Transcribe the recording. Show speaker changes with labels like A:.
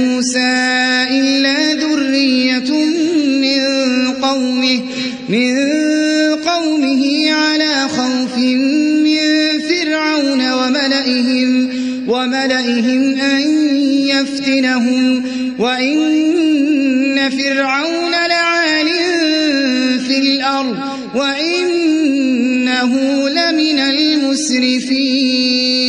A: موسى إلا ذرية من قومه من قومه على خوف من فرعون وملئهم وملئهم أن يفتنهم وإن فرعون لعال في الأرض وإنه لمن المسرفين.